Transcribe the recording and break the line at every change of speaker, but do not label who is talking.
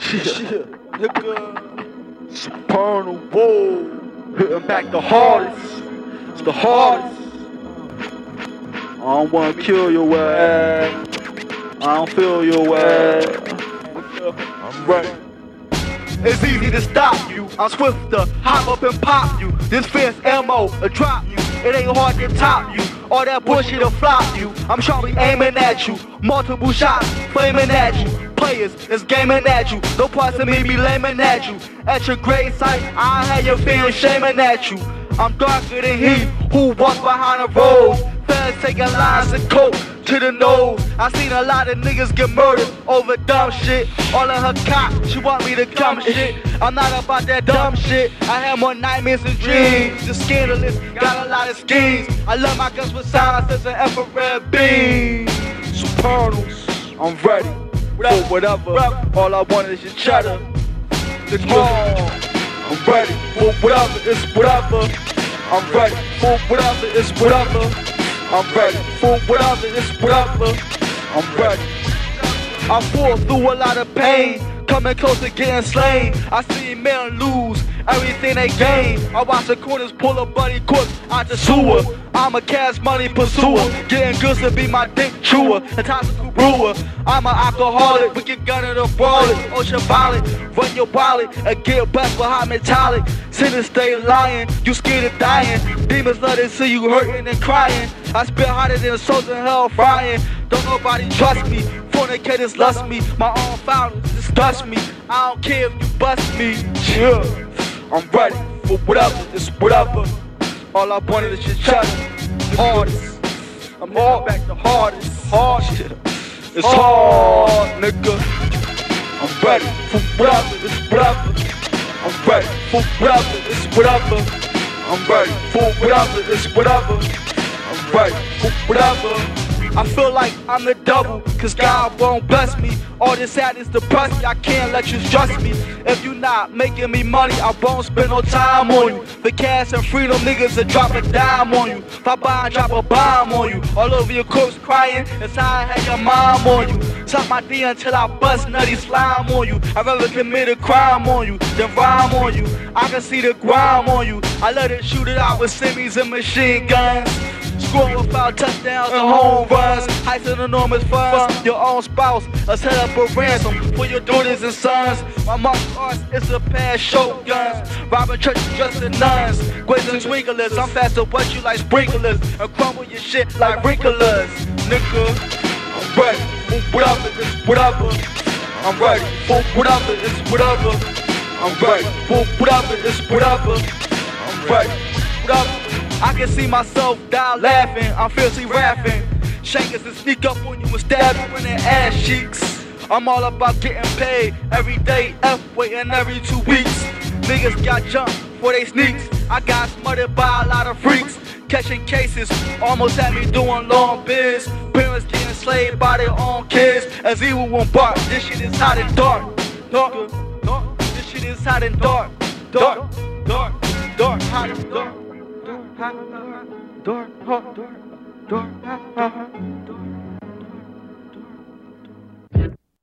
Shit, uh, nigga. Supernal, whoa. Hitting back the hardest. It's the hardest. I don't wanna kill your ass. I don't feel your ass. I'm ready. It's easy to stop you. I'm swifter, hop up and pop you. This fierce ammo, a drop you. It ain't hard to top you. All that bullshit will flop you. I'm sharply aiming at you. Multiple shots, flaming at you. Players is gaming at you. No parts of me be laming at you. At your great sight, I have your feeling shaming at you. I'm darker than he who walks behind the road. Feds taking lines of coke to the nose. I seen a lot of niggas get murdered over dumb shit. All of her cop, she want me to come shit. I'm not about that dumb shit. I have more nightmares and dreams. The scandalous, got a lot of schemes. I love my guns with silencers and infrared beams. Supernals, I'm ready for whatever. All I want is your cheddar. The I'm ready for whatever, it's whatever. I'm ready for whatever, it's whatever. I'm ready for whatever, it's whatever. I'm ready. I fought through a lot of pain, coming close to getting slain. I see men lose everything they gain. I watch the corners pull a buddy cook out the sewer. I'm a cash money pursuer, getting goods to be my dick chewer, a toxic brewer. I'm an alcoholic, we get gun it or brawl it, ocean violet, run your wallet, and get back hot metallic. Sinners stay lying, you scared of dying. Demons love to see you hurting and crying. I spit harder than souls in hell frying. Don't nobody trust me, fornicators lust me, my own fountains disgust me. I don't care if you bust me, chill. I'm ready for whatever, it's whatever. All I wanted is your cheddar. Hardest. I'm all back the hardest. Hard shit. It's hard, nigga. I'm ready for whatever, it's whatever. I'm ready for whatever, it's whatever. I'm ready for whatever, it's whatever. I'm ready for whatever. I feel like I'm the double, cause God won't bless me. All this sadness depress me, I can't let you trust me. If you not making me money, I won't spend no time on you. The cash and freedom niggas will drop a dime on you. If I buy and drop a bomb on you, all over your corpse crying, it's how I had your mom on you. Suck my D until I bust nutty slime on you. I'd rather commit a crime on you than rhyme on you. I can see the grime on you. I let it shoot it out with semis and machine guns. Scoring without touchdowns and home uh-huh. runs. Heights and enormous funds. Uh-huh. Your own spouse. A set up a ransom for your daughters and sons. My martial arts is a pair of shotguns. Robbing churches dressed in nuns. And twinklers. I'm fast to what you like sprinklers. And crumble your shit like wrinklers. Nigga, I'm ready for whatever, it's whatever. I'm ready for whatever, it's whatever. I'm ready for whatever, it's whatever. I'm ready, whatever. I can see myself die laughing, I'm fiercely rapping. Shankers and sneak up on you and stab you in the ass cheeks. I'm all about getting paid every day, F waiting every two weeks. Niggas got jumped for they sneaks. I got smothered by a lot of freaks. Catching cases, almost had me doing long bids. Parents getting slaved by their own kids. As evil won't bark, this shit is hot and dark. Dark, dark. This shit is hot and dark. Dark, dark, dark, hot and dark. Door, door, door, door, door, door, door, door.